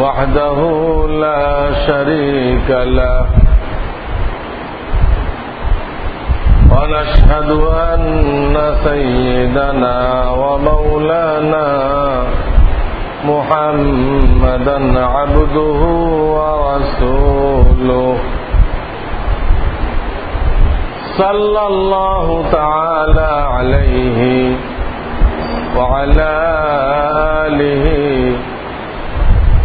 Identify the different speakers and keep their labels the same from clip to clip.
Speaker 1: وحده لا شريك له. ونشهد أن سيدنا ومولانا محمدا عبده ورسوله. صلى الله تعالى عليه وعلى آله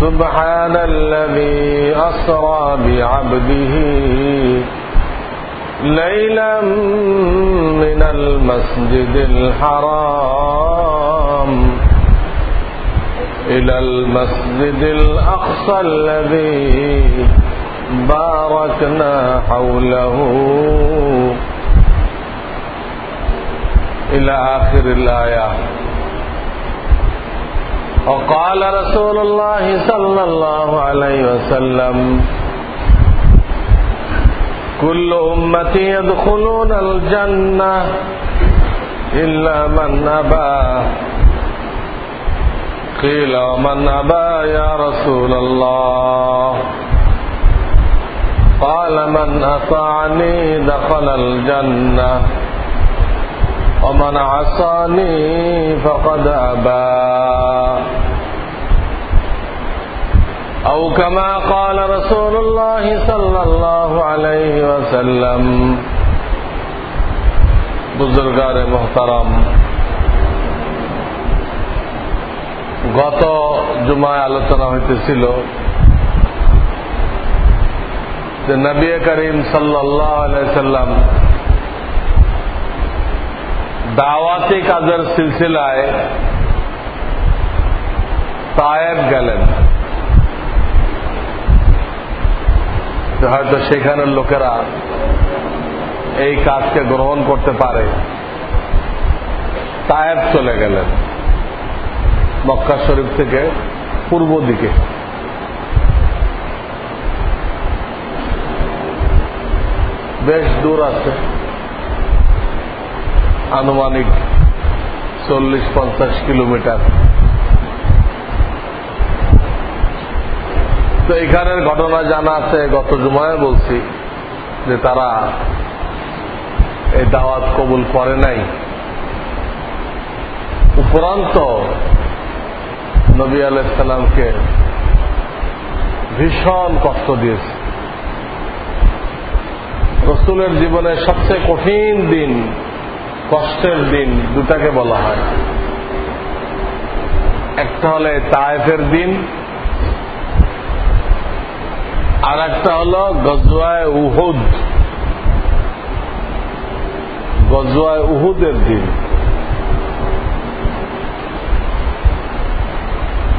Speaker 1: سبحان الذي أسرى بعبده ليلا من المسجد الحرام إلى المسجد الأقصى الذي باركنا حوله إلى آخر الآية. وقال رسول الله صلى الله عليه وسلم كل أمتي يدخلون الجنة إلا من أبى. قيل ومن أبى يا رسول الله. قال من أطاعني دخل الجنة. ومن عصاني فقد أبى أو كما قال رسول الله صلى الله عليه وسلم বুজুর্গারে মোহতারাম গত জুমায় আলোচনা হইতেছিল যে নবী করিম সাল্লাম দাওয়াতি কাজের সিলসিলায় তায়েব গেলেন। হয়তো সেখানের লোকেরা এই কাজকে গ্রহণ করতে পারে। তায়েব চলে গেলেন মক্কা শরীফ থেকে পূর্ব দিকে। বেশ দূর আছে। আনুমানিক চল্লিশ পঞ্চাশ কিলোমিটার। তো এখানের ঘটনা জানা আছে, গত জুমায় বলছি যে তারা এই দাওয়াত কবুল করে নাই। উপরান্ত নবী আলাইসাল্লামকে ভীষণ কষ্ট দিয়েছে। রসুলের জীবনের সবচেয়ে কঠিন দিন কষ্টের দিন দুটাকে বলা হয়। একটা হলে তায়েফের দিন আর একটা হল গজওয়ায় উহুদ। গজওয়ায় উহুদের দিন।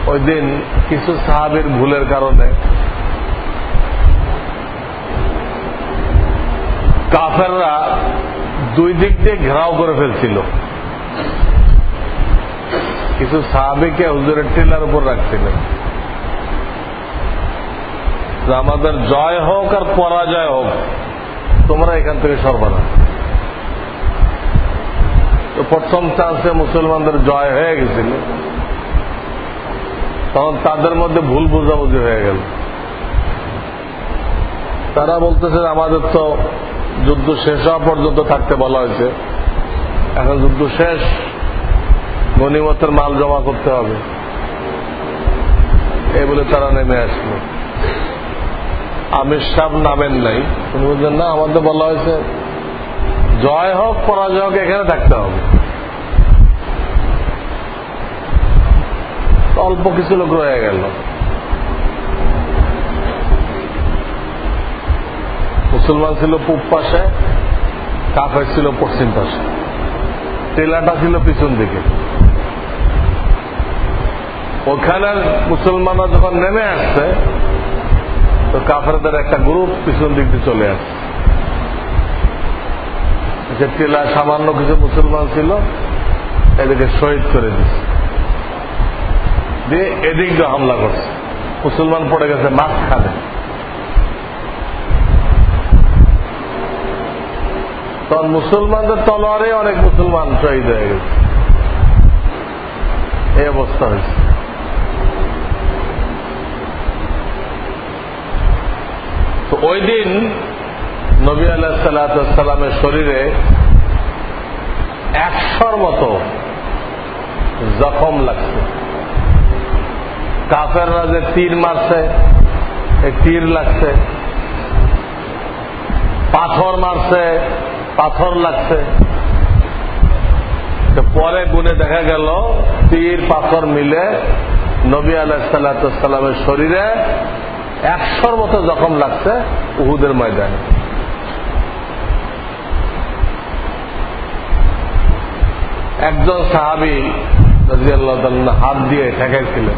Speaker 1: ওই দিন কিছু সাহাবির ভুলের কারণে কাফেররা দুই দিক দিয়ে ঘেরাও করে ফেলছিল। কিছু সাহাবিকে হুজুরের টিলার উপর রাখছিলেন আমাদের জয় হোক আর পরাজয় হোক, তোমরা এখান থেকে সর্বনা তো প্রথম চান্সে মুসলমানদের জয় হয়ে গেছিল। তখন তাদের মধ্যে ভুল বোঝাবুঝি হয়ে গেল। তারা বলতেছে, আমাদের তো যুদ্ধ শেষ হওয়া পর্যন্ত থাকতে বলা হয়েছে। এখন যুদ্ধ শেষ, গণিমতের মাল জমা করতে হবে। এই বলে তারা নেমে আসলো। আমির সাহ নামেন নাই। উনি বলছেন না, আমাদের বলা হয়েছে, জয় হোক, পরাজয় হোক, এখানে থাকতে হবে। অল্প কিছু লোক রয়ে গেল। মুসলমান ছিল পূব পাশে, কাফের ছিল পশ্চিম পাশে। টেলাটা ছিল পিছন দিকে। ওখানে মুসলমানরা যখন নেমে আসছে, তো কাফেরদের একটা গ্রুপ পিছন দিক দিয়ে চলে আসছে। যে টেলা সামান্য কিছু মুসলমান ছিল, এদেরকে শহীদ করে দিচ্ছে। দিয়ে এদিক দিয়ে হামলা করছে। মুসলমান পড়ে গেছে মাঝখানে। তখন মুসলমানদের তলোয়ারে অনেক মুসলমান শহীদ হয়ে গেছে। এই অবস্থা হয়েছে। তো ওই দিন নবী আল্লাহ সাল্লামের শরীরে একশোর মতো জখম লাগছে। কাফেররা যে তীর মারছে তীর লাগছে। পাথর মারছে পাথর লাগছে। পরে গুনে দেখা গেল, তীর, পাথর মিলে নবী আলাহ সাল্লামের শরীরে একশোর মতো জখম লাগছে উহুদের ময়দানে। একজন সাহাবি হাত দিয়ে ঠেকাইছিলেন।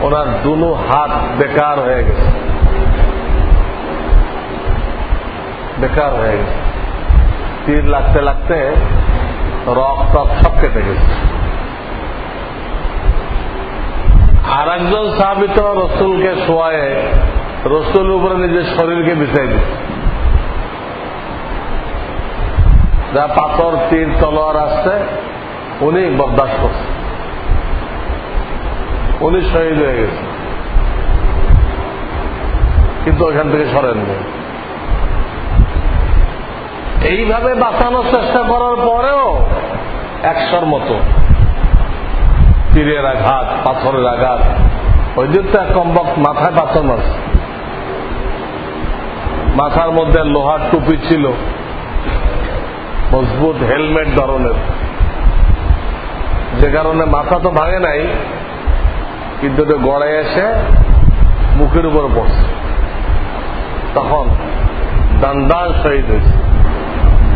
Speaker 1: ওনার দুনো হাত বেকার হয়ে গেছে। বেকার হয়ে গেছে। তীর লাগতে লাগতে রক্ত সব কেটে গেছে। আর একজন সাহাবিত রসুলকে শোয়ায়, রসুল উপরে নিজের শরীরকে বিছাই দিচ্ছে যা পাথর, তীর, তলোয়ার আসছে, উনি বরদাস করছে। উনি শহীদ হয়ে গেছে। কিন্তু ওইখান থেকে সরেননি। এইভাবে বাঁচানোর চেষ্টা করার পরেও একশোর মতো তীরের আঘাত, পাথরের আঘাত, ওই দিন তো কম্বক মাথায় পাথর মারছে। মাথার মধ্যে লোহার টুপি ছিল, মজবুত হেলমেট ধরনের। যে কারণে মাথা তো ভাঙে নাই, কিন্তু গড়ে এসে মুখের উপর পড়ছে। তখন দান্দান শহীদ হয়েছে।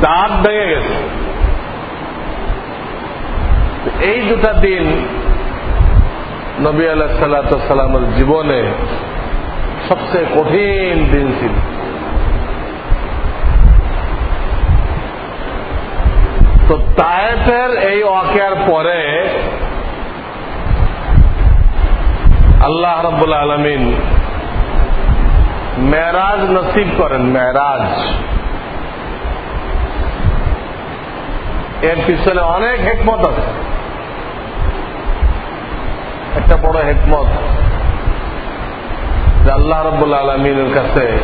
Speaker 1: দাঁত ভেঙে গেছে এই দুটা দিন নবী আলাহ সাল্লামের জীবনে সবচেয়ে কঠিন দিন ছিল। তো তায়েফের এই ওয়াকের পরে আল্লাহ রব্বুল আলমিন মেরাজ নসিব করেন, মেরাজ। এর পিছনে অনেক হেকমত আছে। একটা বড় হেকমত যে আল্লাহ রব্বুল আলমিনের কাছে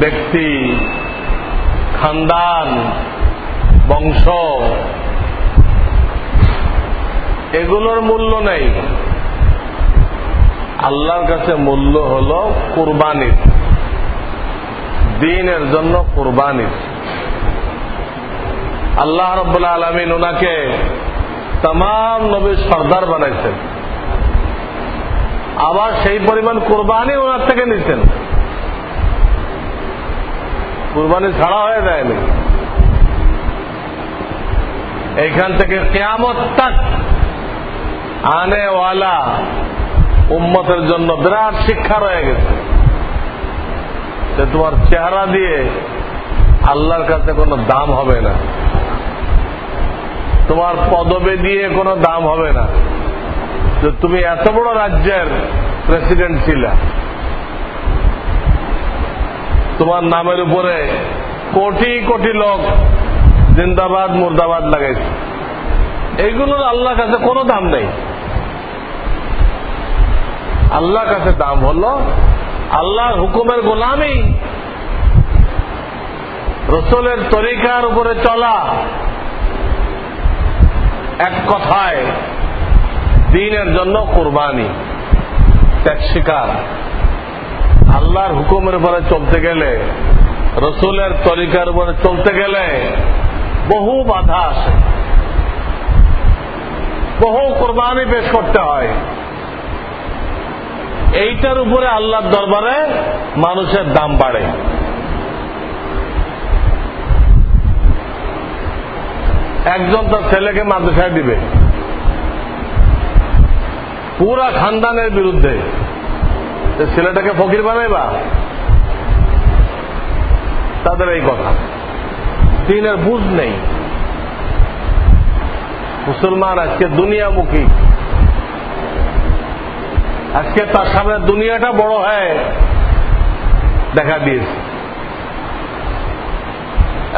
Speaker 1: ব্যক্তি, খানদান, বংশ, এগুলোর মূল্য নেই। আল্লাহর কাছে মূল্য হল কোরবানির দিনের জন্য কোরবানির আল্লাহ রব্বুল্লা আলমিন ওনাকে তাম নবীর সর্দার বানাইছেন। আবার সেই পরিমাণ কোরবানি ওনার থেকে নিতেন কোরবানি ছাড়া হয়ে যায়নি। এইখান থেকে কেয়ামত তাক আনেওয়ালা উম্মতের জন্য বিরাট শিক্ষা রয়ে গেছে। যে তোমার চেহারা দিয়ে আল্লাহর কাছে কোনো দাম হবে না। তোমার পদবে দিয়ে কোনো দাম হবে না। যে তুমি এত বড় রাজ্যের প্রেসিডেন্ট ছিলা। তোমার নামের উপরে কোটি কোটি লোক জিন্দাবাদ, মুর্দাবাদ লাগাইছে। এইগুলোর আল্লাহর কাছে কোনো দাম নেই। আল্লাহ কাছে দাম হল আল্লাহর হুকুমের গোলামি। রসুলের তরিকার উপরে চলা। এক কথায় দিনের জন্য কোরবানি। ত্যাগ শিকার। আল্লাহর হুকুমের উপরে চলতে গেলে, রসুলের তরিকার উপরে চলতে গেলে বহু বাধা আসে। বহু কোরবানি পেশ করতে হয়। এইটার উপরে আল্লাহর দরবারে মানুষের দাম বাড়ে। একজন তার ছেলেকে মাদ্রাসায় দিবে। পুরা খানদানের বিরুদ্ধে। ছেলেটাকে ফকির বানাইবা? তাদের এই কথা। দিনের বুঝ নেই। মুসলমান আজকে দুনিয়ামুখী। আজকে তার সামনে দুনিয়াটা বড় হয় দেখা দিয়েছে।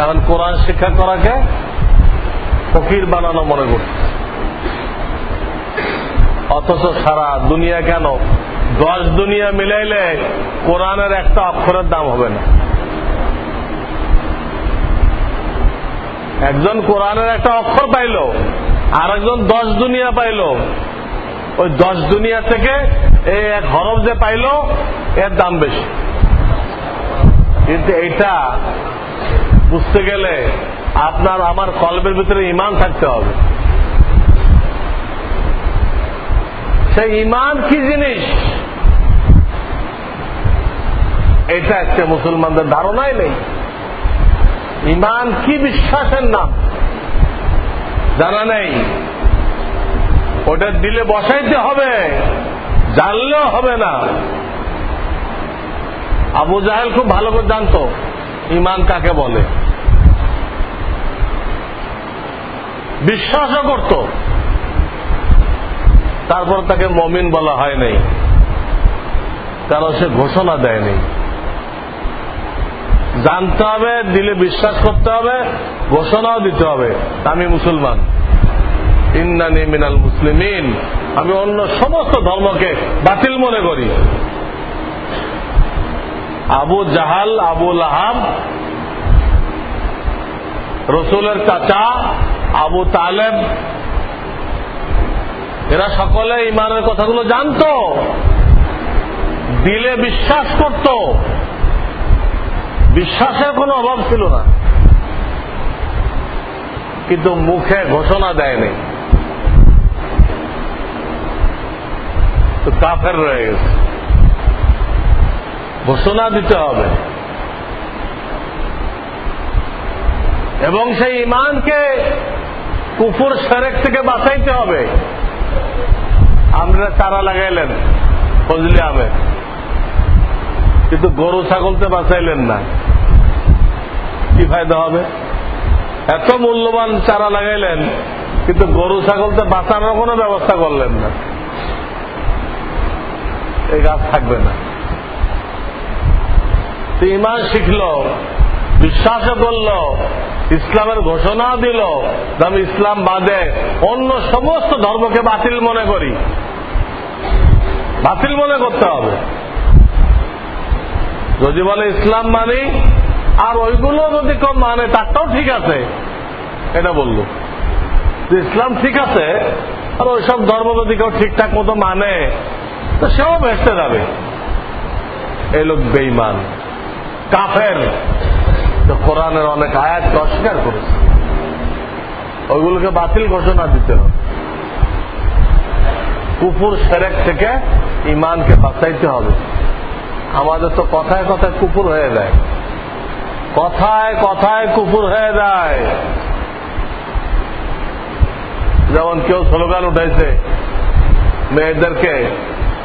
Speaker 1: এখন কোরআন শিক্ষা করাকে ফকির বানানো মনে করছে। অথচ সারা দুনিয়া কেন? দশ দুনিয়া মিলাইলে কোরআনের একটা অক্ষরের দাম হবে না। একজন কোরআনের একটা অক্ষর পাইল আর একজন দশ দুনিয়া পাইল। ওই দশ দুনিয়া থেকে এই এক হরফ যে পাইল, এর দাম বেশি। কিন্তু এইটা বুঝতে গেলে আপনার আমার কলবের ভিতরে ইমান থাকতে হবে। সেই ইমান কি জিনিস? এটা একটা মুসলমানদের ধারণাই নেই। ইমান কি বিশ্বাসের নাম? জানা নেই। ওটা দিলে বসাইতে হবে, জানলেও হবে না। আবু জাহেল খুব ভালো করে জানতো ইমান কাকে বলে? বিশ্বাসও করত। তারপর তাকে মমিন বলা হয় নাই। কারণ সে ঘোষণা দেয়নি। জানতে হবে, দিলে বিশ্বাস করতে হবে, ঘোষণাও দিতে হবে। আমি মুসলমান। ইন্নানি মিনাল মুসলিমিন। আমি অন্য সমস্ত ধর্মকে বাতিল মনে করি। আবু জাহাল, আবু লাহাব, রসুলের চাচা আবু তালেব, এরা সকলে ইমানের কথাগুলো জানত, দিলে বিশ্বাস করত। বিশ্বাসের কোনো অভাব ছিল না। কিন্তু মুখে ঘোষণা দেয়নি। তো কাফের রয়ে গেছে। ঘোষণা দিতে হবে। এবং সেই ইমানকে কুফুর সেরেক থেকে বাঁচাইতে হবে। আমরা চারা লাগাইলেন, ফজলি আহমেদ। কিন্তু গরু ছাগলতে বাঁচাইলেন না। কি ফায়দা হবে? এত মূল্যবান চারা লাগাইলেন, কিন্তু গরু ছাগলতে বাঁচানোর কোনো ব্যবস্থা করলেন না। এই গাছ থাকবে না। ইমান শিখল বিশ্বাসও করল ইসলামের ঘোষণা দিল আমি ইসলাম বাদে অন্য সমস্ত ধর্মকে বাতিল মনে করি। বাতিল মনে করতে হবে। যদি বলে ইসলাম মানি, আর ওইগুলো যদি কেউ মানে তারটাও ঠিক আছে, এটা বলল। ইসলাম ঠিক আছে, আর ওইসব ধর্ম যদি কেউ ঠিকঠাক মতো মানে তো সেও ভেসতে যাবে। এই লোক বেইমান কাফের। তো কোরআনের অনেক আয়াত অস্বীকার করেছে। ওইগুলোকে বাতিল ঘোষণা দিতে হবে। কুপুর সেরেক থেকে ইমানকে বাঁচাইতে হবে। আমাদের তো কথায় কথায় কুপুর হয়ে যায়। কথায় কথায় কুপুর হয়ে যায়। যেমন কেউ স্লোগান উঠাইছে, মেয়েদেরকে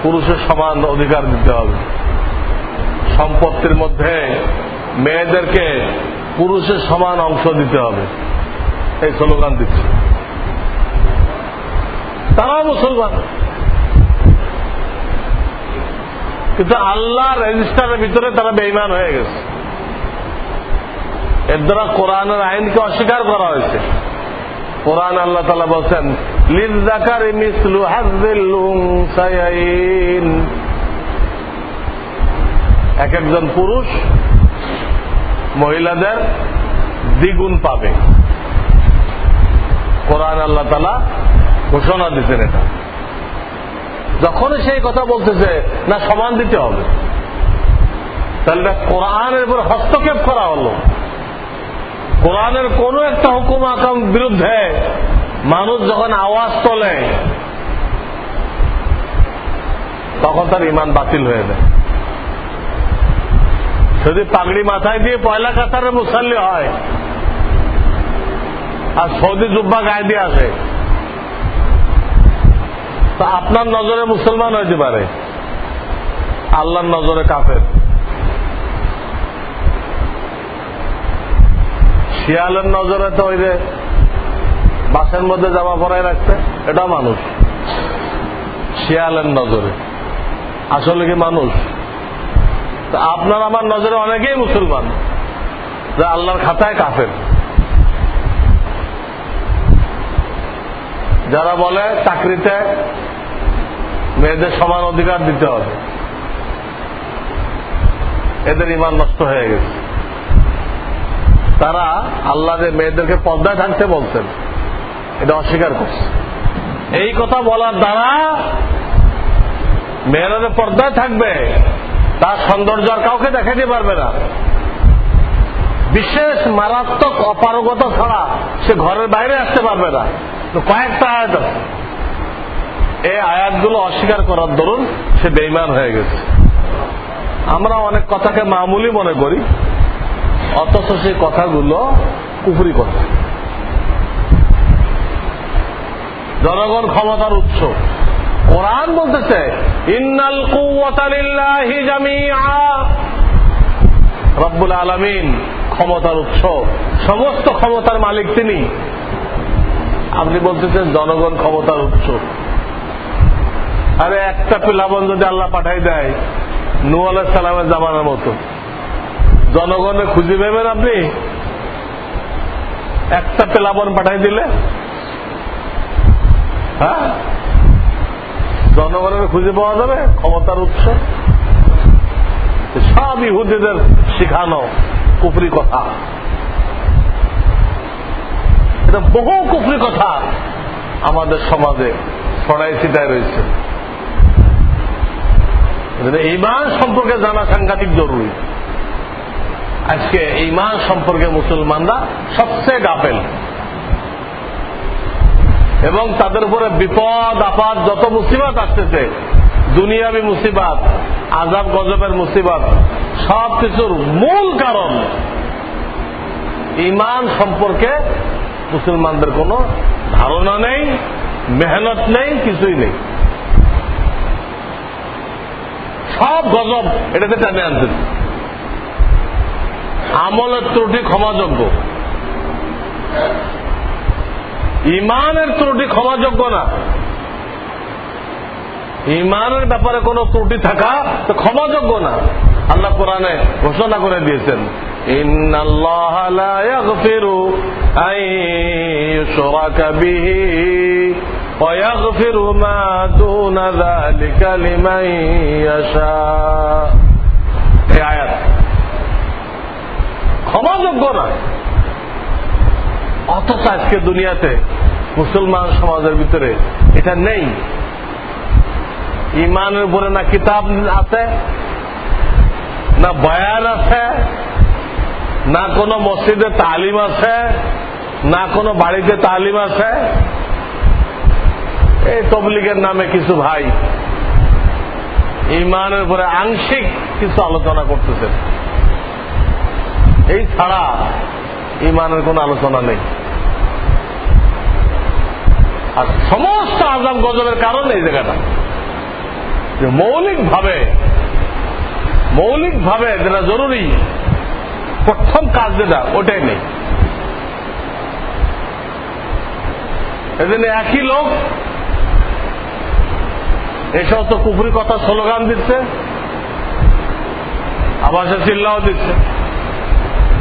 Speaker 1: পুরুষের সমান অধিকার দিতে হবে। সম্পত্তির মধ্যে মেয়েদেরকে পুরুষের সমান অংশ দিতে হবে। এই স্লোগান দিচ্ছে। তারাও মুসলমান। কিন্তু আল্লাহ রেজিস্টারের ভিতরে তারা বেইমান হয়ে গেছে। এর দ্বারা কোরআনের আইনকে অস্বীকার করা হয়েছে। কোরআন আল্লাহ তালা বলছেন এক একজন পুরুষ মহিলাদের দ্বিগুণ পাবে। কোরআন আল্লাহ তালা ঘোষণা দিতেন এটা। যখন সেই কথা বলতেছে, না, সমান দিতে হবে। তাহলে কোরআনের উপর হস্তক্ষেপ করা হলো। কোরআনের কোন একটা হুকুম আকাম বিরুদ্ধে মানুষ যখন আওয়াজ তোলে, তখন তার ইমান বাতিল হয়ে যায়। যদি পাগড়ি মাথায় দিয়ে পয়লা কাতারে মুসাল্লি হয়, আর সৌদি জুব্বা গায়ে দিয়ে আসে, তা আপনার নজরে মুসলমান হইতে পারে। আল্লাহর নজরে কাফের। শিয়ালের নজরে তো ওই যে বাসের মধ্যে জামা পরাই রাখছে এটা মানুষ। শিয়ালের নজরে। আসলে কি মানুষ? আপনার আমার নজরে অনেকেই মুসলমান। যা আল্লাহর খাতায় কাফের। যারা বলে চাকরিতে মেয়েদের সমান অধিকার দিতে হবে। এদের ইমান নষ্ট হয়ে গেছে। তারা আল্লাহ যে মেয়েদেরকে পর্দায় থাকতে বলছেন, এটা অস্বীকার করছে। এই কথা বলার দ্বারা মেয়েরা যে পর্দায় থাকবে তার সৌন্দর্য আর কাউকে দেখাতে পারবে না। বিশেষ মারাত্মক অপারগতা ছাড়া সে ঘরের বাইরে আসতে পারবে না। তো কয়েকটা আয়াত আছে। এই আয়াতগুলো অস্বীকার করার দরুন সে বেইমান হয়ে গেছে। আমরা অনেক কথাকে মামুলি মনে করি, অথচ সেই কথাগুলো কুফুরি কথা। জনগণ ক্ষমতার উৎস। কোরআন বলতেছে ইন্নাল কুয়াতালিল্লাহি জামিআ। রব্বুল আলামিন ক্ষমতার উৎস, সমস্ত ক্ষমতার মালিক তিনি। আপনি বলতেছেন, জনগণ ক্ষমতার উৎস। আরে, একটা পিলাবন যদি আল্লাহ পাঠাই দেয় নু সালামের জামানার মতো। জনগণে খুঁজে পাবেন আপনি? একটা পেলাবন পাঠাই দিলে? হ্যাঁ? জনগণের খুঁজে পাওয়া যাবে, ক্ষমতার উৎস। সব ইহুদিদের শিখানো কুফরি কথা। এটা বহু কুফরি কথা আমাদের সমাজে ছড়াই ছিটায় রয়েছে। ইমান সম্পর্কে জানা সাংঘাতিক জরুরি। আজকে ইমান সম্পর্কে মুসলমানরা সবচেয়ে গাফেল। এবং তাদের উপরে বিপদ, আপাত যত মুসিবত আসতেছে, দুনিয়াবি মুসিবাত আজাব গজবের মুসিবত, সব কিছুর মূল কারণ ইমান সম্পর্কে মুসলমানদের কোন ধারণা নেই, মেহনত নেই, কিছুই নেই। সব গজব এটাতে টানে আনতেছে আমলের ত্রুটি ক্ষমাযোগ্য। ইমানের ত্রুটি ক্ষমাযোগ্য না। ইমানের ব্যাপারে কোনো ত্রুটি থাকা তো ক্ষমাযোগ্য না। আল্লাহ কোরআনে ঘোষণা করে দিয়েছেন ক্ষমাযোগ্য নয় অথচ আজকে দুনিয়াতে মুসলমান সমাজের ভিতরে এটা নেই। ইমানের উপরে না কিতাব আছে, না বয়ান আছে, না কোনো মসজিদে তালিম আছে, না কোনো বাড়িতে তালিম আছে। এই তবলিগের নামে কিছু ভাই ইমানের উপরে আংশিক কিছু আলোচনা করতেছেন। এই ছাড়া ইমানের কোন আলোচনা নেই। আর সমস্ত আজাব গজবের কারণ এই জায়গাটা। যে মৌলিক ভাবে মৌলিক ভাবে যেটা জরুরি, প্রথম কাজ যেটা, ওটাই নেই। এজন্য একই লোক এই সমস্ত কুফুরি কথা স্লোগান দিচ্ছে আবার সে চিল্লাও দিচ্ছে।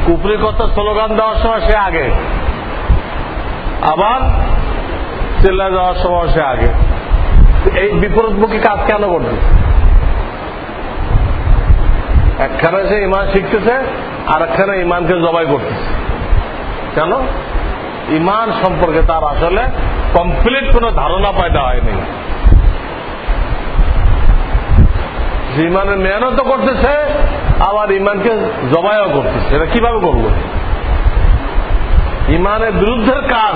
Speaker 1: কুপরি কথা স্লোগান দেওয়ার সময় সে আগে। আবার চিল্লা যাওয়ার সময় সে আগে। এই বিপরীতমুখী কাজ কেন করবে? একখানে সে ইমান শিখতেছে আর একখানে ইমানকে জবাই করতেছে। কেন? ইমান সম্পর্কে তার আসলে কমপ্লিট কোন ধারণা পায়দা হয়নি। ইমানের মেহনত করতেছে, আবার ইমানকে জবাইও করতেছে। এটা কীভাবে করব? ইমানের বিরুদ্ধের কাজ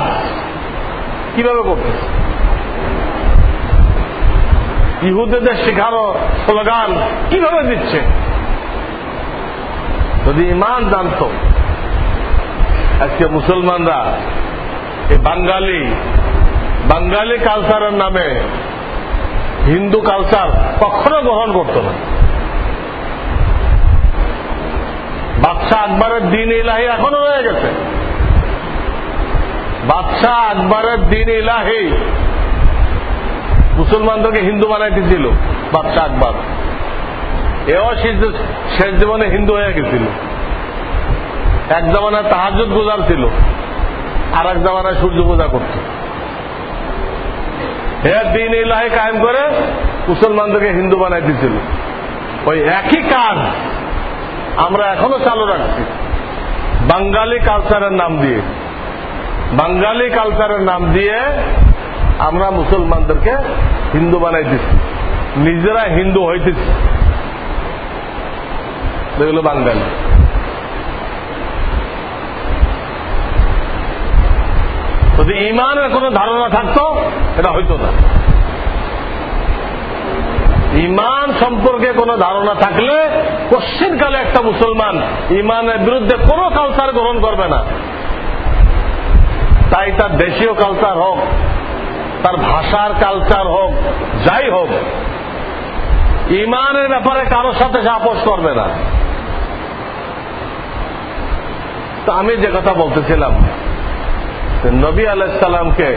Speaker 1: কীভাবে করতেছে? ইহুদেদের শেখানো স্লোগান কীভাবে দিচ্ছে? যদি ইমান জানত, আজকে মুসলমানরা, এই বাঙালি বাঙালি কালচারের নামে হিন্দু কালচার কখনো গ্রহণ করত না। বাদশাহ আকবরের দিন ইলাহি এখনও রয়ে গেছে। বাদশাহ আকবরের দিন ইলাহি মুসলমানদেরকে হিন্দু বানাইতেছিল, বাদশাহ আকবর। এও শেষ জীবনে হিন্দু হয়ে গেছিল। এক জামানায় তাহাজুদ গুজার ছিল আর এক জামানায় সূর্য পূজা করত। এর দিন ইলাহি কায়েম করে মুসলমানদেরকে হিন্দু বানাই দিছিল ওই একই কাজ আমরা এখনও চালু রাখছি। বাঙালি কালচারের নাম দিয়ে। বাঙালি কালচারের নাম দিয়ে আমরা মুসলমানদেরকে হিন্দু বানাই দিচ্ছি। নিজেরা হিন্দু হইতেছি। এগুলো বাঙালি। যদি ইমানের কোন ধারণা থাকতো, এটা হইতো না। ইমান সম্পর্কে কোন ধারণা থাকলে পশ্চিমকালে একটা মুসলমান ইমানের বিরুদ্ধে কোন কালচার গ্রহণ করবে না। তাই তার দেশীয় কালচার হোক, তার ভাষার কালচার হোক, যাই হোক ইমানের ব্যাপারে কারোর সাথে সে আপোষ করবে না। আমি যে কথা বলতেছিলাম নবী আলাইসাল্লামকে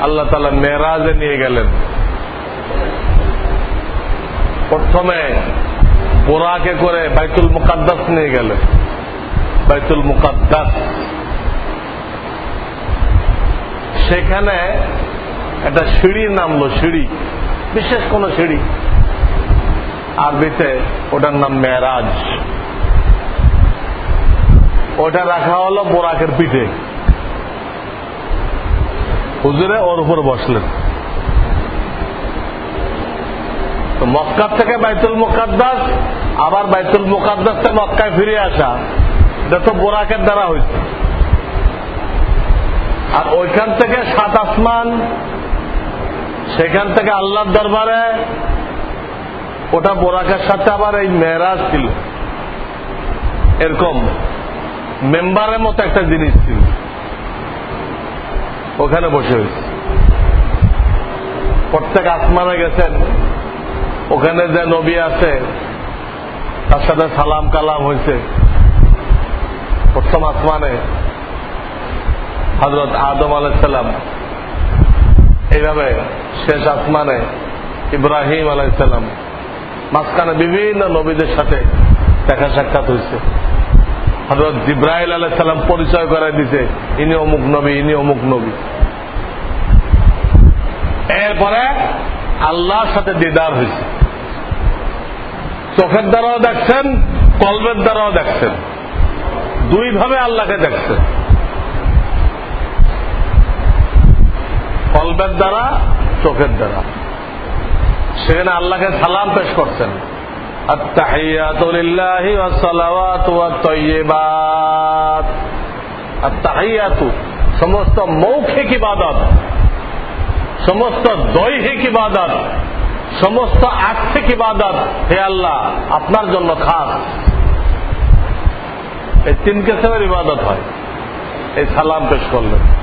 Speaker 1: আল্লাহ তালা মেয়েরাজে নিয়ে গেলেন। প্রথমে বোরাকে করে বাইতুল মুকাদ্দাস নিয়ে গেলেন। বাইতুল মুকাদ্দাস। সেখানে একটা সিঁড়ি নামলো, সিঁড়ি। বিশেষ কোন সিঁড়ি। আরবিতে ওটার নাম মেয়েরাজ ওটা রাখা হলো বোরাকের পিঠে। হুজুরে ওর উপর বসলেন। মক্কার থেকে বাইতুল মুকাদ্দাস, আবার বাইতুল মুকাদ্দাস থেকে মক্কায় ফিরে আসা, এটা তো বোরাকের দ্বারা হয়েছে। আর ওইখান থেকে সাত আসমান, সেখান থেকে আল্লাহর দরবারে, ওটা বোরাকের সাথে আবার এই মেয়েরাজ ছিল। এরকম, মেম্বারের মতো একটা জিনিস ছিল। ওখানে বসে হয়েছে। প্রত্যেক আসমানে গেছেন, ওখানে যে নবী আছে, তার সাথে সালাম কালাম হয়েছে। প্রথম আসমানে হজরত আদম আলাইসাল্লাম এইভাবে শেষ আসমানে ইব্রাহিম আলাইসাল্লাম মাঝখানে বিভিন্ন নবীদের সাথে দেখা সাক্ষাৎ হয়েছে। হজরত জিব্রাহিল আলাইসাল্লাম পরিচয় করাই দিছে, ইনি অমুক নবী, ইনি অমুক নবী। এরপরে আল্লাহর সাথে দিদার হয়েছে। চোখের দ্বারাও দেখছেন, কলবের দ্বারাও দেখছেন। দুইভাবে আল্লাহকে দেখছেন। কলবের দ্বারা, চোখের দ্বারা। সেখানে আল্লাহকে সালাম পেশ করছেন। সমস্ত মৌখিক ইবাদত, সমস্ত দৈহিক ইবাদত, সমস্ত আর্থিক ইবাদত হে আল্লাহ, আপনার জন্য খাস। এই তিন কেসমের ইবাদত হয়? এই সালাম পেশ করলেন।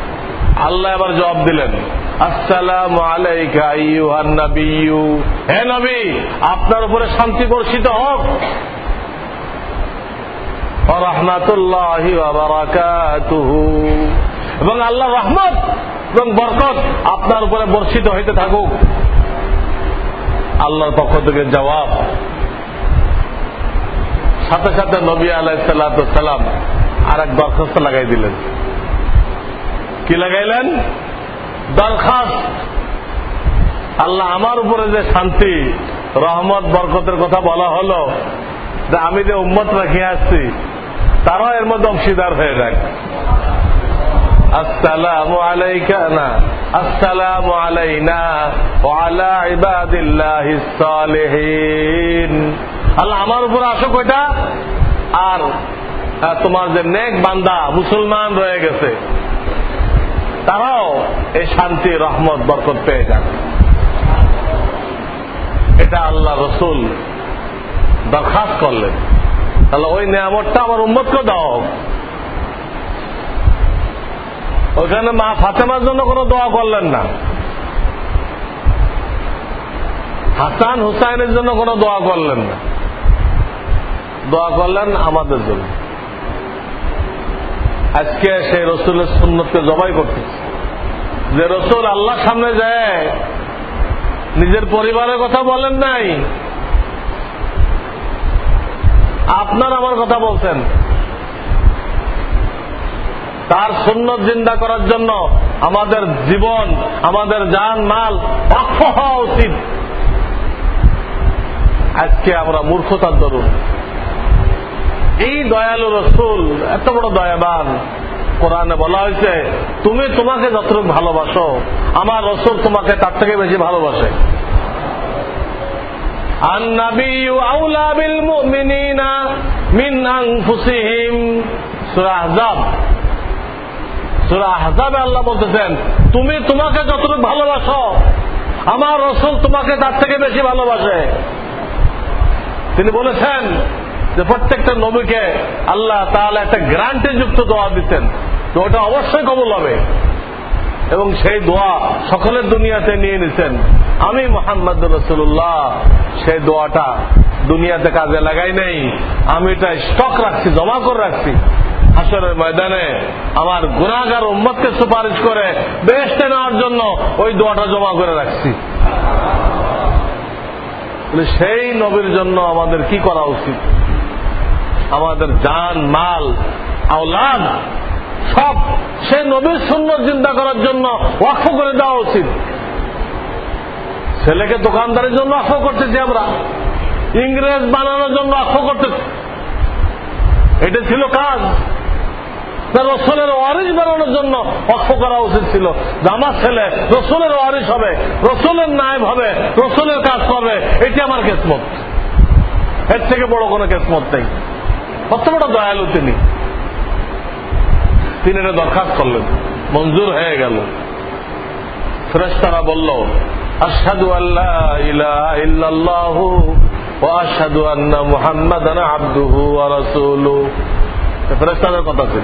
Speaker 1: আল্লাহ এবার জবাব দিলেন, আসসালাম হে নবী, আপনার উপরে শান্তি বর্ষিত হোক। এবং আল্লাহ রহমত এবং বরকত আপনার উপরে বর্ষিত হইতে থাকুক। আল্লাহর পক্ষ থেকে জবাব। সাথে সাথে নবী আলাইসাল্লাম আর এক দরখাস্ত লাগাই দিলেন। কি লাগাইলেন? দরখাস্ত। আল্লাহ আমার উপরে যে শান্তি রহমত বরকতের কথা বলা হলো যে আমি যে উম্মত রাখিয়ে আসছি তারাও এর মধ্যে অংশীদার হয়ে যাক। আসসালামু আলাইকা না আসসালামু আলাইনা ওয়ালা ইবাদিল্লাহিস সালিহিন। আল্লাহ আমার উপর আসো কয়টা? আর তোমার যে নেক বান্দা মুসলমান রয়ে গেছে তারাও এই শান্তি, রহমত, বরকত পেয়ে যান। এটা আল্লাহ রসুল দরখাস্ত করলেন। তাহলে ওই নিয়ামতটা আমার উম্মতকে দাও। ওইখানে মা ফাতেমার জন্য কোনো দোয়া করলেন না। হাসান হুসাইনের জন্য কোনো দোয়া করলেন না। দোয়া করলেন আমাদের জন্য। আজকে সেই রসুলের সুন্নতকে জবাই করতেছে। যে রসুল আল্লাহর সামনে যায়, নিজের পরিবারের কথা বলেন নাই, আপনার আমার কথা বলছেন। তার সুন্নত জিন্দা করার জন্য আমাদের জীবন, আমাদের যান মাল অক্ষ হওয়া উচিত। আজকে আমরা মূর্খতার দরুন। এই দয়ালু রসুল, এত বড় দয়াবান কোরআনে বলা হয়েছে, তুমি তোমাকে যতটুক ভালোবাসো, আমার রসুল তোমাকে তার থেকে বেশি ভালোবাসে। আল্লাহ বলতেছেন, তুমি তোমাকে যতটুকু ভালোবাসো, আমার রসুল তোমাকে তার থেকে বেশি ভালোবাসে। তিনি বলেছেন যে প্রত্যেকটা নবীকে আল্লাহ তাহলে একটা গ্রান্টে যুক্ত দোয়া দিচ্ছেন তো ওটা অবশ্যই কবল হবে। এবং সেই দোয়া সকলের দুনিয়াতে নিয়ে নিছেন আমি মোহাম্মদ রসুল্লাহ সেই দোয়াটা দুনিয়াতে কাজে লাগাই নেই। আমি এটা স্টক রাখছি, জমা করে রাখছি। হাসরের ময়দানে আমার গুণাগার উম্মতকে সুপারিশ করে বেহেস্তে নেওয়ার জন্য ওই দোয়াটা জমা করে রাখছি। সেই নবীর জন্য আমাদের কি করা উচিত? আমাদের জান, মাল, আওলাদ, সব সে নবীর শূন্য চিন্তা করার জন্য ওয়াক্ফ করে দেওয়া উচিত। ছেলেকে দোকানদারের জন্য ওয়াক্ফ করতেছি আমরা। ইংরেজ বানানোর জন্য ওয়াক্ফ করতেছি। এটা ছিল কাজ। রসুলের ওয়ারিস বানানোর জন্য অক্ষ করা উচিত ছিল। আমার ছেলে রসুলের ওয়ারিস হবে, রসুলের নায়ব হবে, রসুলের কাজ করবে, এটি আমার কেসমত। এর থেকে বড় কোনো কেসমত নেই। কত বড় দয়ালু তিনি। তিনি এটা দরখাস্ত করলেন। মঞ্জুর হয়ে গেল। ফেরেস্তারা বলল আসাদু আল্লাহ ওয়া আশহাদু আন্না মুহাম্মাদান আবদুহু ওয়া রাসূলুহু ফেরেস্তাদের কথা ছিল।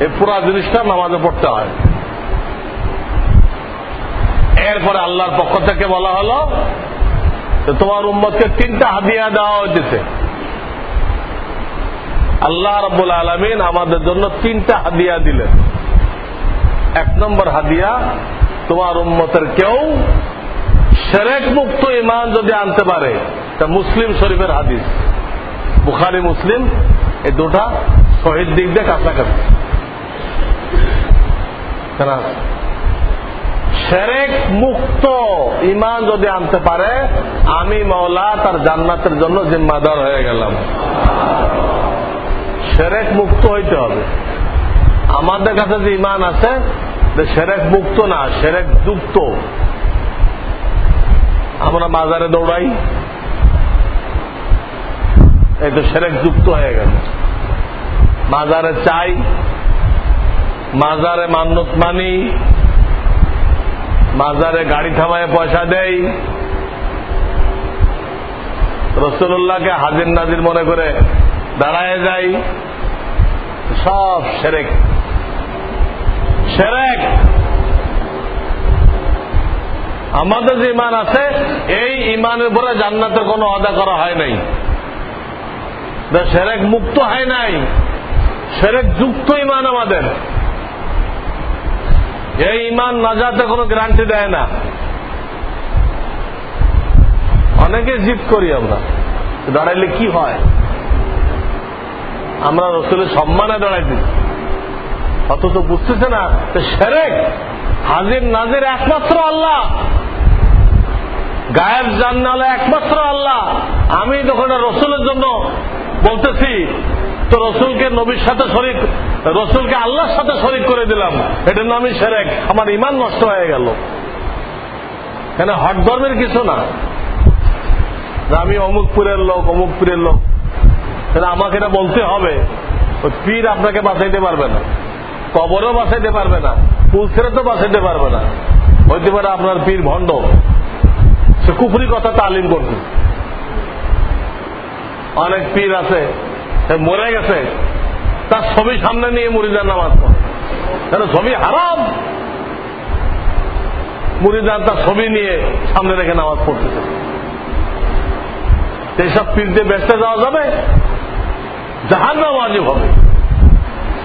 Speaker 1: এই পুরা জিনিসটা নামাজে পড়তে হয়। এরপরে আল্লাহর পক্ষ থেকে বলা হলো তোমার উম্মতকে তিনটা হাদিয়া দেওয়া হয়েছে আল্লাহ রব্বুল আলমিন আমাদের জন্য তিনটা হাদিয়া দিলেন। এক নম্বর হাদিয়া, তোমার উম্মতের কেউ সেরেক মুক্ত ইমান যদি আনতে পারে তা মুসলিম শরীফের হাদিস। বুখারি, মুসলিম, এই দুটা শহীদ দিক দিয়ে কাছাকাছি। সেরেক মুক্ত ইমান যদি আনতে পারে, আমি মৌলা তার জান্নাতের জন্য জিম্মাদার হয়ে গেলাম। সেরেক মুক্ত হইতে হবে। আমাদের কাছে যে ইমান আছে সেরেক মুক্ত না, সেরেক যুক্ত। আমরা বাজারে দৌড়াই, এই তো সেরেক যুক্ত হয়ে গেল। মাজারে চাই মাজারে মান্যত মানি মাজারে গাড়ি থামায় পয়সা দেই। রসুল্লাহকে হাজির নাজির মনে করে দাঁড়ায় যাই। সব সেরেক। সেরেক। আমাদের যে ইমান আছে, এই ইমানের উপরে জান্নাতের কোনো অদা করা হয় নাই। সেরেক মুক্ত হয় নাই। সেরেক যুক্ত ইমান আমাদের। এই ইমান নাজাতে কোনো গ্যারান্টি দেয় না। অনেকে জিদ করি আমরা। দাঁড়াইলে কি হয়? আমরা রসুলের সম্মানে দাঁড়াই দিচ্ছি অথচ বুঝতেছে না যে সেরেক, হাজির, নাজির একমাত্র আল্লাহ। গায়েব, জান্নালে একমাত্র আল্লাহ। আমি যখন রসুলের জন্য বলতেছি, তো রসুলকে নবীর সাথে শরিক, রসুলকে আল্লাহর সাথে শরিক করে দিলাম। এটার নামই সেরেক। আমার ইমান নষ্ট হয়ে গেল। কেন হট ধর্মের কিছু না। আমি অমুকপুরের লোক অমুকপুরের লোক। তাহলে আমাকে এটা বলতে হবে। পীর আপনাকে বাঁচাইতে পারবে না। কবরও বাঁচাইতে পারবে না। পুলসেরে তো বাঁচাইতে পারবে না। হইতে পারে আপনার পীর ভণ্ড। সে কুফরি কথা তালিম করছে। অনেক পীর আছে, সে মরে গেছে। তার ছবি সামনে নিয়ে মুড়িদার নামাজ পড়ে। কেন ছবি হারাম। মুড়িদান তার ছবি নিয়ে সামনে রেখে নামাজ পড়তেছে। এইসব পীর দিয়ে বেসতে যাওয়া যাবে? জাহান ওয়াজিব হবে।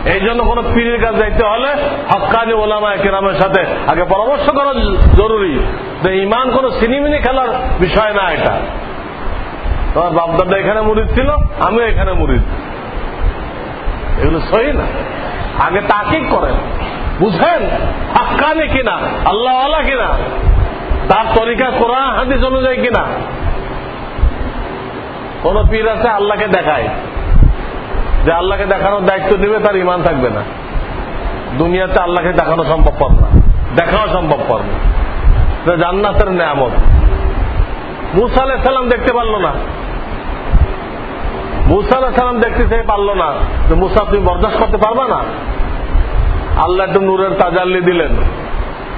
Speaker 1: এই জন্য কোন পীরের কাছে যাইতে হলে হকানি ওলামা কেরামের সাথে আগে পরামর্শ করা জরুরি যে ইমান কোন সিনিমিনি খেলার বিষয় না এটা। তোমার বাপদাদা এখানে মুরিদ ছিল, আমিও এখানে মুরিদ। এগুলো সহি না। আগে তাকিক করেন। বুঝেন হাক্কানি কিনা আল্লাহ কিনা, তার তরিকা কোরআন, হাদিস অনুযায়ী কিনা। কোন পীর আছে আল্লাহকে দেখায়। যে আল্লাহকে দেখানোর দায়িত্ব নেবে, তার ইমান থাকবে না। দুনিয়াতে আল্লাহকে দেখানো সম্ভবপর না। দেখানো সম্ভবপর না। জান্নাতের নেয়ামত। মুসা আলাহ সাল্লাম দেখতে পারল না। মুসা আলাহ সাল্লাম দেখতে চাই পারল না যে, মুসা, তুমি বরদাস্ত করতে পারবা না? আল্লাহ একটু নূরের তাজাল্লি দিলেন।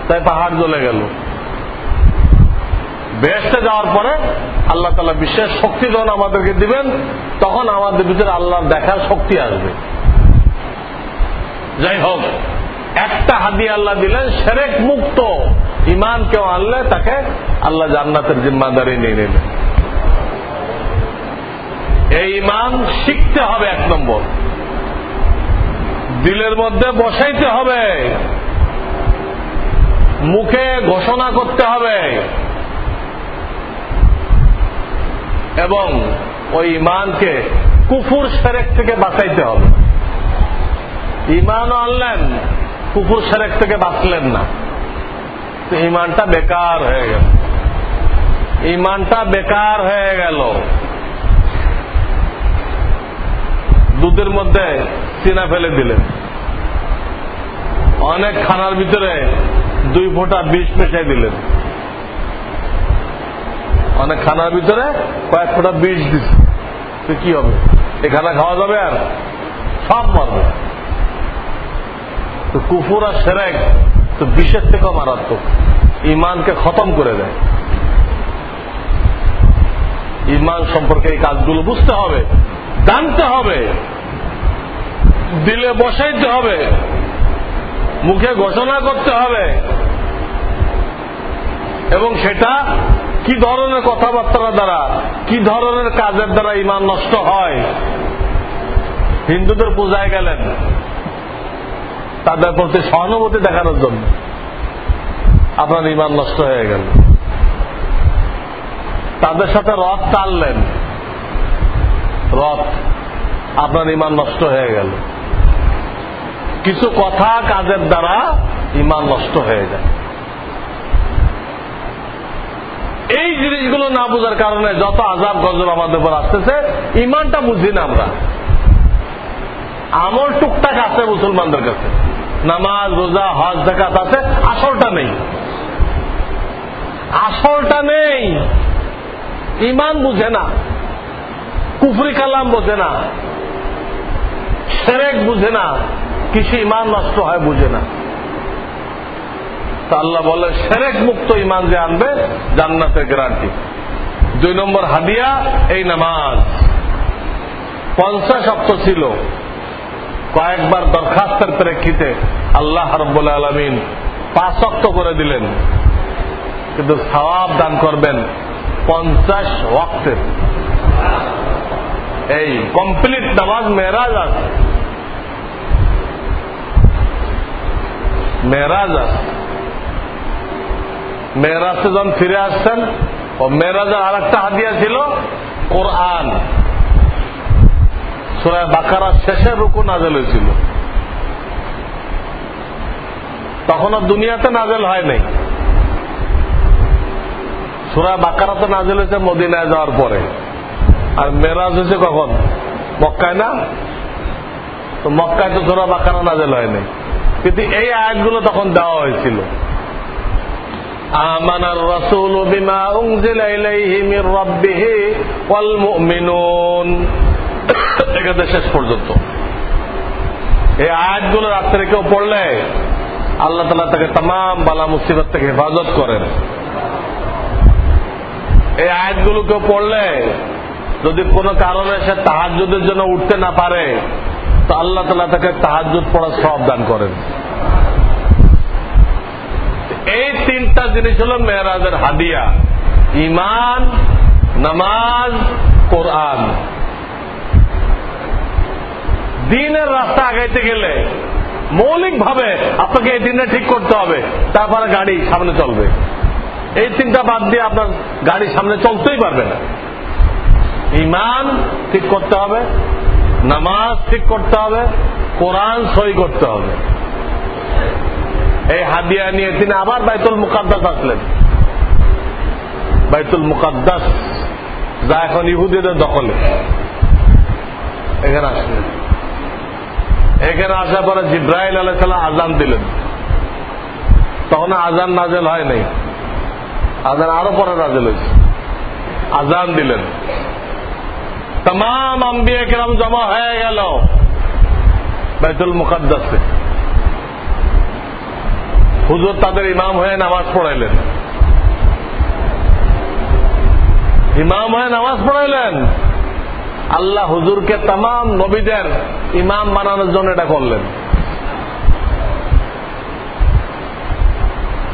Speaker 1: তাই পাহাড় জ্বলে গেল। বেহেস্তে যাওয়ার পরে আল্লাহ তালা বিশেষ শক্তি যখন আমাদেরকে দিবেন, তখন আমাদের ভিতরে আল্লাহর দেখার শক্তি আসবে। যাই হোক, একটা হাদি আল্লাহ দিলেন, সেরেক মুক্ত। ইমান কেউ আনলে তাকে আল্লাহ জান্নাতের জিম্মাদারি নিয়ে নিলেন এই ইমান শিখতে হবে এক নম্বর। দিলের মধ্যে বসাইতে হবে। মুখে ঘোষণা করতে হবে। এবং ওই ইমানকে কুফুর সেরেক থেকে বাঁচাইতে হবে। ইমানও আনলেন কুকুর সেরেক থেকে বাঁচলেন না। তো ইমানটা বেকার হয়ে গেল। ইমানটা বেকার হয়ে গেল। দুধের মধ্যে চিনা ফেলে দিলেন। অনেক খানার ভিতরে দুই ফোঁটা বিষ মেশাই দিলেন। অনেক খানার ভিতরে কয়েক ফোঁটা বিষ দিচ্ছে তো কি হবে? এ খানা খাওয়া যাবে আর? সব মারবে। তো কুফুর আর সেরেক তো বিষের থেকেও মারাত্মক। ইমানকে খতম করে দেয়। ইমান সম্পর্কে এই কাজগুলো বুঝতে হবে, জানতে হবে, দিলে বসাইতে হবে, মুখে ঘোষণা করতে হবে। এবং সেটা কি ধরনের কথাবার্তার দ্বারা, কি ধরনের কাজের দ্বারা ইমান নষ্ট হয়? হিন্দুদের পূজায় গেলেন। তাদের প্রতি সহানুভূতি দেখানোর জন্য। আপনার ইমান নষ্ট হয়ে গেল। তাদের সাথে রথ টানলেন। রথ, আপনার ইমান নষ্ট হয়ে গেল। কিছু কথা কাজের দ্বারা ইমান নষ্ট হয়ে যায়। এই জিনিসগুলো না বোঝার কারণে যত আজাব গজর আমাদের উপর আসতেছে ইমানটা বুঝি না আমরা। আমল টুকটাক আছে মুসলমানদের কাছে। নামাজ, রোজা, হজ দেখাত আছে, আসলটা নেই। আসলটা নেই। ইমান বুঝে না। কুফরি কালাম বোঝে না। সেরেক বুঝে না। কিছু ইমান নষ্ট হয় বুঝে না। তা আল্লাহ বলে সেরেক মুক্ত ইমান যে আনবে, জান্নাতের গ্যারান্টি দুই নম্বর হাদিয়া, এই নামাজ। পঞ্চাশ অক্ট ছিল। কয়েকবার দরখাস্তের প্রেক্ষিতে আল্লাহ রব্বুল আলমিন পাঁচ অক্ট করে দিলেন। কিন্তু সবাব দান করবেন পঞ্চাশ ওয়াক্তের। এই কমপ্লিট নামাজ মেরাজ আছে। মেরাজ আছে। মেয়েরাজে যখন ফিরে আসছেন, ও মেয়েরাজের আর একটা হাদিয়া ছিল, কোরআন। সুরায় বাকারা শেষের রুকু নাজেল হয়েছিল। তখন আর দুনিয়াতে নাজেল হয় নাই। সুরা বাকারা তো নাজেল হয়েছে মদিনায় যাওয়ার পরে। আর মেরাজ হয়েছে কখন? মক্কায় না? তো মক্কায় তো সুরা বাকারা নাজেল হয় নাই। কিন্তু এই আয়াতগুলো তখন দেওয়া হয়েছিল। آمن الرسول بما أنزل إليه من ربه والمؤمنون এখানে শেষ পর্যন্ত এই আয়াতগুলো রাত্রে কেউ পড়লে আল্লাহ তালা তাকে তাম বালা মুসিবত থেকে হেফাজত করেন এই আয়াতগুলো কেউ পড়লে যদি কোনো কারণে সে তাহাজুদের জন্য উঠতে না পারে তো আল্লাহ তালা তাকে তাহাজুদ পড়ার সব দান করেন এই তিনটা জিনিস হল মেহরাজের হাদিয়া। ইমান নামাজ, কোরআন। দিনের রাস্তা আগাইতে গেলে মৌলিক ভাবে আপনাকে এই দিনটা ঠিক করতে হবে। তারপরে গাড়ি সামনে চলবে। এই তিনটা বাদ দিয়ে আপনার গাড়ি সামনে চলতেই পারবে না। ইমান ঠিক করতে হবে, নামাজ ঠিক করতে হবে, কোরআন সই করতে হবে। এই হাদিয়া নিয়ে তিনি আবার বাইতুল মুকাদ্দাস আসলেন। বাইতুল মুকাদ্দাস যা এখন ইহুদিদের দখলে। এখানে আসলেন। এখানে আসার পরে জিব্রাহিল আলাইসাল্লাম আজান দিলেন। তখন আজান নাজেল হয় নাই। আজান আরও পরে নাজেল হয়েছে। আজান দিলেন। তাম আম্বিয়া কিরাম জমা হয়ে গেল। বাইতুল মুকাদ্দাসে। হুজুর তাদের ইমাম হয়ে নামাজ পড়াইলেন। ইমাম হয়ে নামাজ পড়াইলেন। আল্লাহ হুজুরকে তাম নবীদের ইমাম বানানোর জন্য এটা করলেন।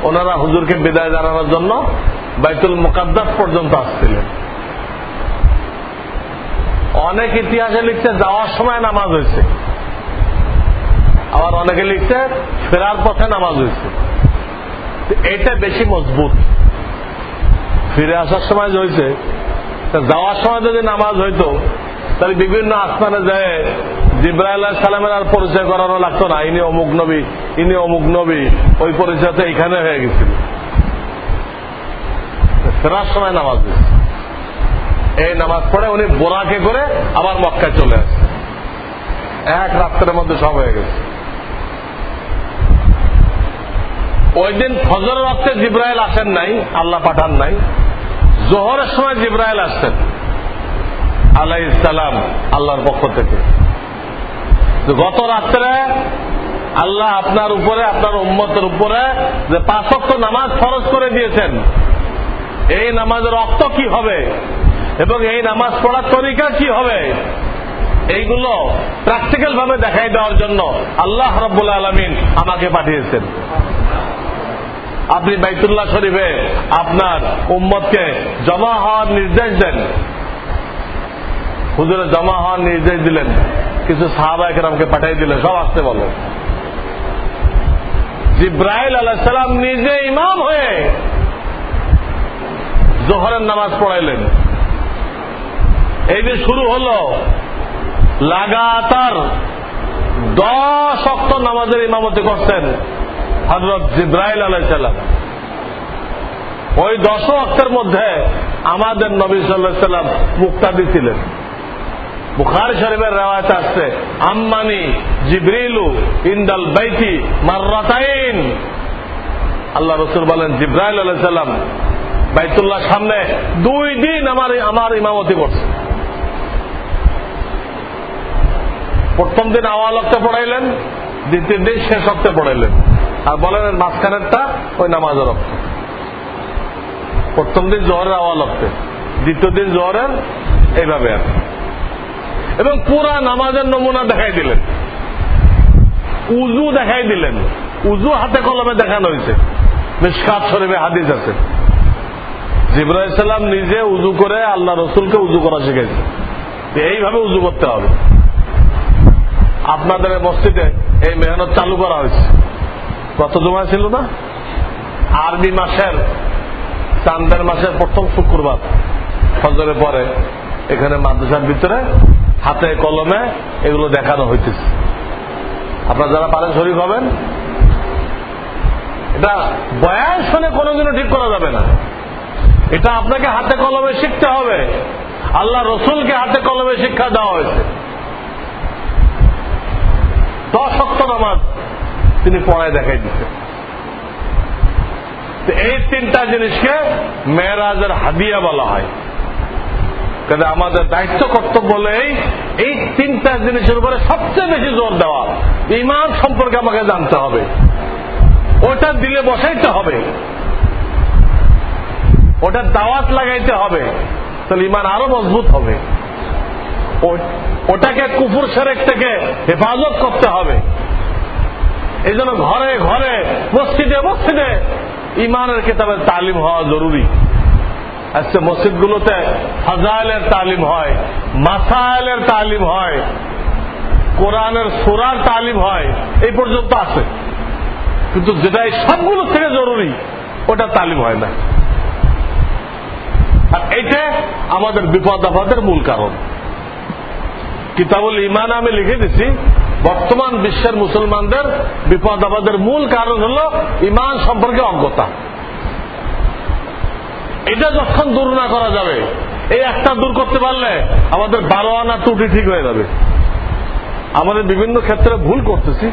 Speaker 1: ওনারা হুজুরকে বিদায় জানানোর জন্য বাইতুল মুকাদ্দাস পর্যন্ত আসছিলেন। অনেক ইতিহাসে লিখছে যাওয়ার সময় নামাজ হয়েছে। আবার অনেকে লিখছে ফেরার পথে নামাজ হয়েছে। এটা বেশি মজবুত। ফিরে আসার সময় যে হয়েছে যাওয়ার সময় যদি নামাজ হইতো, তাহলে বিভিন্ন আসমানে যায় জিব্রাহ সালামের আর পরিচয় করানো লাগতো না। ইনি অমুক নবী, ইনি অমুক নবী, ওই পরিচয় তো এখানে হয়ে গেছিল। ফেরার সময় নামাজ এই নামাজ পড়ে উনি বোরাকে করে আবার মক্কায় চলে আসে। এক রাত্রের মধ্যে সব হয়ে গেছে। ওই দিন ফজর রাত্রে জিব্রাইল আসেন নাই, আল্লাহ পাঠান নাই। জোহরের সময় জিব্রাইল আসছেন। আল্লাহ ইসালাম আল্লাহর পক্ষ থেকে। গত রাত্রে আল্লাহ আপনার উপরে, আপনার উম্মতের উপরে যে পাঁচক্ত নামাজ ফরজ করে দিয়েছেন, এই নামাজের রক্ত কি হবে? এবং এই নামাজ পড়ার তরিকা কি হবে? এইগুলো প্র্যাকটিক্যাল ভাবে দেখাই দেওয়ার জন্য আল্লাহ রব্বুল আলমিন আমাকে পাঠিয়েছেন। আপনি বাইতুল্লাহ শরীফে আপনার উম্মতকে জমা হওয়ার নির্দেশ দেন। হুজুরে জমা হওয়ার নির্দেশ দিলেন। কিছু সাহাবা একরামকে পাঠিয়ে দিলেন, সব আসতে বলো। জিব্রাইল আলাহিসাল্লাম নিজে ইমাম হয়ে জোহরের নামাজ পড়াইলেন। এই যে শুরু হল, লাগাতার দশ অক্ট নামাজের ইমামতি করছেন। হজরত জিব্রাইল আলাইসাল্লাম ওই দশ অক্টের মধ্যে আমাদের নবী সাল্লাহ সাল্লাম মুক্তাদি ছিলেন। বুখারি শরীফের রেওয়ায়ত আসছে, আম্মানি জিব্রিলু ইন্দাল বাইতি মার্রাতাইন। আল্লাহ রসুল বলেন, জিব্রাইল আলাইসাল্লাম বাইতুল্লাহ সামনে দুই দিন আমার আমার ইমামতি করছে। প্রথম দিন আওয়াল অক্টে পড়াইলেন, দ্বিতীয় দিন শেষ অক্টে পড়াইলেন। আর বলেন মাঝখানেরটা ওই নামাজের অক্ট প্রথম দিন জোহরের আওয়াল অক্টে দ্বিতীয় দিন জোহরের এইভাবে আর। এবং পুরা নামাজের নমুনা দেখাই দিলেন। উজু দেখাই দিলেন। উজু হাতে কলমে দেখানো হয়েছে। নিষ্কাত শরীফে হাদিস আছে। জিব্রাহিসাল্লাম নিজে উজু করে আল্লাহ রসুলকে উজু করা শিখেছে এইভাবে উজু করতে হবে। আপনাদের মসজিদে এই মেহনত চালু করা হয়েছে। কত জমা ছিল না? আরবি মাসের, চান্দের মাসের প্রথম শুক্রবার। ফজরের পরে এখানে মাদ্রাসার ভিতরে হাতে কলমে এগুলো দেখানো হইতেছে। আপনারা যারা পারেন শরীর হবেন। এটা বয়ান শুনে কোনোদিনও ঠিক করা যাবে না। এটা আপনাকে হাতে কলমে শিখতে হবে। আল্লাহ রসুলকে হাতে কলমে শিক্ষা দেওয়া হয়েছে। দশ অক্ট নামাজ। তিনি পড়ায় দেখাই দিচ্ছেন এই তিনটা জিনিসকে মেয়েরাজের হাদিয়া বলা হয়। কাজে আমাদের দায়িত্ব কর্তব্য হলে এই তিনটা জিনিসের উপরে সবচেয়ে বেশি জোর দেওয়া। ইমান সম্পর্কে আমাকে জানতে হবে। ওটা দিলে বসাইতে হবে। ওটার দাওয়াত লাগাইতে হবে। তাহলে ইমান আরও মজবুত হবে। ওটাকে কুফুর সেরেক থেকে হেফাজত করতে হবে। এই জন্য ঘরে ঘরে, মসজিদে মসজিদে ইমানের কেতাবের তালিম হওয়া জরুরি। আজকে মসজিদগুলোতে ফাজাইলের তালিম হয়, মাসাইলের তালিম হয়, কোরআনের সোরার তালিম হয়, এই পর্যন্ত আছে। কিন্তু যেটা এই সবগুলো থেকে জরুরি, ওটা তালিম হয় না। আর এটা আমাদের বিপদ আপদের মূল কারণ। কিতাবুল ইমান আমি লিখে দিছি বর্তমান বিশ্বের মুসলমানদের বিপদ আপদের মূল কারণ হল ইমান সম্পর্কে অজ্ঞতা। এটা যখন দূর না করা যাবে, এই একটা দূর করতে পারলে আমাদের বারো আনা ত্রুটি ঠিক হয়ে যাবে। আমাদের বিভিন্ন ক্ষেত্রে ভুল করতেছি।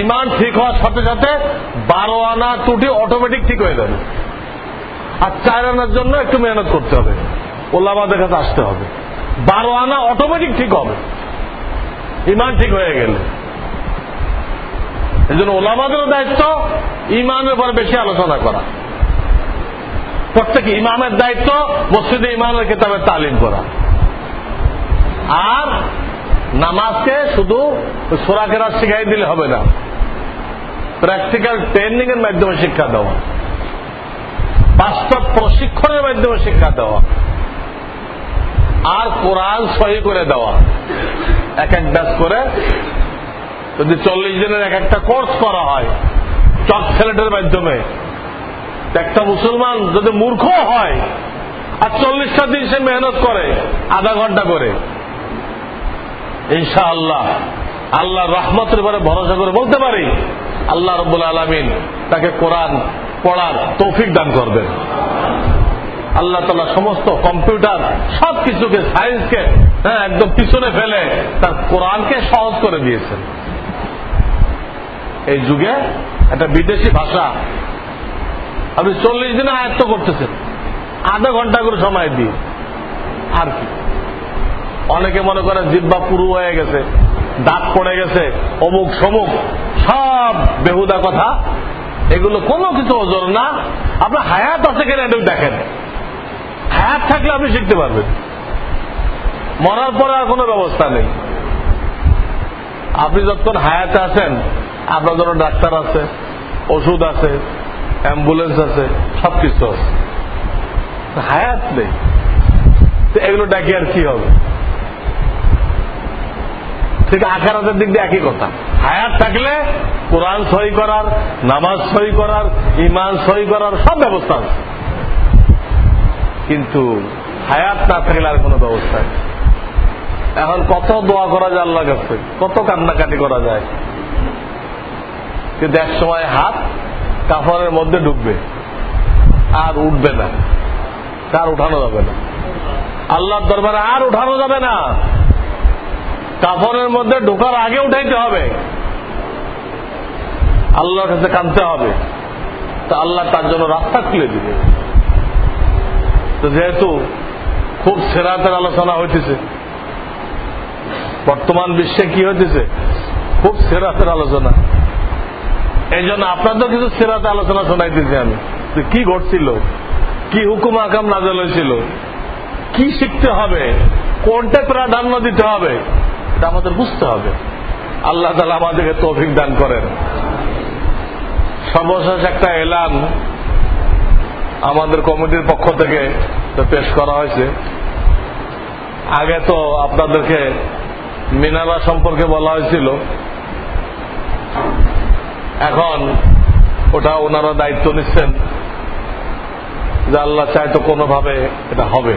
Speaker 1: ইমান ঠিক হওয়ার সাথে সাথে বারো আনা ত্রুটি অটোমেটিক ঠিক হয়ে যাবে। আর চার আনার জন্য একটু মেহনত করতে হবে। ওলামাদের কাছে আসতে হবে। বারো আনা অটোমেটিক ঠিক হবে। ইমান ঠিক হয়ে গেলে। এই জন্য ওলামাদেরও দায়িত্ব ইমানের উপর বেশি আলোচনা করা। প্রত্যেক ইমামের দায়িত্ব মসজিদে ইমানের কেতাবের তালিম করা। আর নামাজকে শুধু সোরাকেরা শিখাই দিলে হবে না। প্র্যাকটিক্যাল ট্রেনিং এর মাধ্যমে শিক্ষা দেওয়া। বাস্তব প্রশিক্ষণের মাধ্যমে শিক্ষা দেওয়া। আর কোরআন সহি করে দেওয়া। এক এক ব্যাস করে যদি চল্লিশ দিনের এক একটা কোর্স করা হয়, চক ছেলেটের মাধ্যমে। একটা মুসলমান যদি মূর্খ হয়, আর চল্লিশটা দিন সে মেহনত করে, আধা ঘণ্টা করে। ইনশা আল্লাহ আল্লাহ রহমতের উপরে ভরসা করে বলতে পারি, আল্লাহ রব আলমিন তাকে কোরআন পড়ার তৌফিক দান করবেন। আল্লাহ তালা সমস্ত কম্পিউটার সব কিছুকে সায়েন্সকে হ্যাঁ একদম পিছনে ফেলে তার কোরআনকে সহজ করে দিয়েছেন। এই যুগে একটা বিদেশি ভাষা, আপনি চল্লিশ দিনে আয়ত্ত করতেছেন, আধা ঘণ্টা করে সময় দিয়ে। আর কি? অনেকে মনে করে জিব্বা পুরু হয়ে গেছে, দাঁত পড়ে গেছে, অমুক সমুক, সব বেহুদা কথা। এগুলো কোনো কিছু ওজন না। আপনার হায়াত আছে কিনা দেখেন। হায়াত থাকলে আপনি শিখতে পারবেন। মরার পরে আর কোনো ব্যবস্থা নেই। আপনি যতক্ষণ হায়াতে আছেন, আপনার জন্য ডাক্তার আছে, ওষুধ আছে, অ্যাম্বুলেন্স আছে, সবকিছু আছে। হায়াত নেই। এগুলো ডাকি আর কি হবে? ঠিক আখারাতের দিক দিয়ে একই কথা। হায়াত থাকলে কোরআন সই করার, নামাজ সই করার ইমান সই করার সব ব্যবস্থা আছে। কিন্তু হায়াত না থাকলে আর কোনো ব্যবস্থা নেই। এখন কত দোয়া করা যায় আল্লাহ কাছে, কত কান্নাকাটি করা যায়। কিন্তু এক সময় হাত কাফনের মধ্যে ঢুকবে, আর উঠবে না, তার উঠানো যাবে না। আল্লাহর দরবারে আর উঠানো যাবে না। কাফনের মধ্যে ঢোকার আগে উঠাইতে হবে। আল্লাহর কাছে কানতে হবে। তা আল্লাহ তার জন্য রাস্তা খুলে দিবে। তো যেহেতু খুব সেরাতের আলোচনা হইতেছে, বর্তমান বিশ্বে কি হইতেছে? খুব সেরাতের আলোচনা। এই জন্য আপনাদের কিছু সেরাতে আলোচনা শোনাইতেছি আমি কি ঘটছিল, কি হুকুম আকাম নাজল হয়েছিল, কি শিখতে হবে, কোনটা প্রাধান্য দিতে হবে, এটা আমাদের বুঝতে হবে। আল্লাহ তালা আমাদেরকে তৌফিক দান করেন। সর্বশেষ একটা এলান আমাদের কমিটির পক্ষ থেকে পেশ করা হয়েছে। আগে তো আপনাদেরকে মিনারা সম্পর্কে বলা হয়েছিল। এখন ওটা ওনারা দায়িত্ব নিচ্ছেন যে আল্লাহ চায় তো কোনোভাবে এটা হবে।